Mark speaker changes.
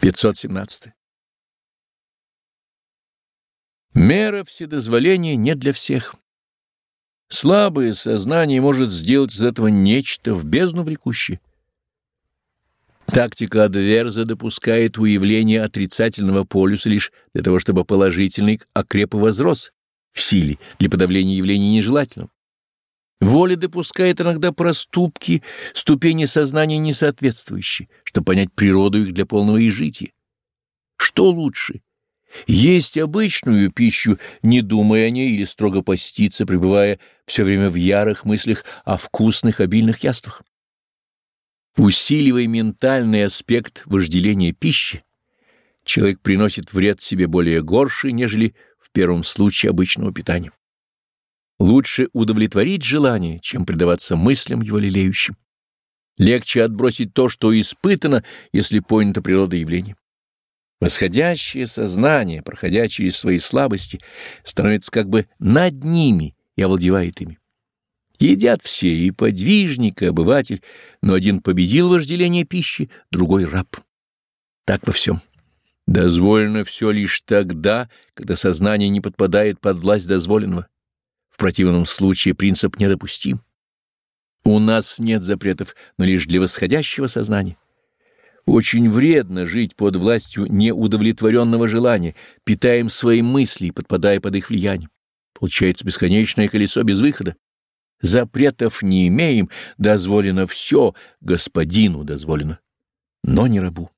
Speaker 1: 517. Мера вседозволения не для всех. Слабое сознание может сделать из этого нечто в бездну влекущее. Тактика Адверза допускает уявление отрицательного полюса лишь для того, чтобы положительный окреп и возрос в силе для подавления явлений нежелательного. Воля допускает иногда проступки, ступени сознания несоответствующие, чтобы понять природу их для полного изжития. Что лучше? Есть обычную пищу, не думая о ней, или строго поститься, пребывая все время в ярых мыслях о вкусных обильных яствах. Усиливая ментальный аспект вожделения пищи, человек приносит вред себе более горший, нежели в первом случае обычного питания. Лучше удовлетворить желание, чем предаваться мыслям его лелеющим. Легче отбросить то, что испытано, если понято природа явления. Восходящее сознание, проходя через свои слабости, становится как бы над ними и овладевает ими. Едят все, и подвижник, и обыватель, но один победил вожделение пищи, другой — раб. Так во всем. Дозволено все лишь тогда, когда сознание не подпадает под власть дозволенного противном случае принцип недопустим. У нас нет запретов, но лишь для восходящего сознания. Очень вредно жить под властью неудовлетворенного желания, питаем свои мысли, подпадая под их влияние. Получается бесконечное колесо без выхода. Запретов не имеем, дозволено все, господину дозволено, но не рабу.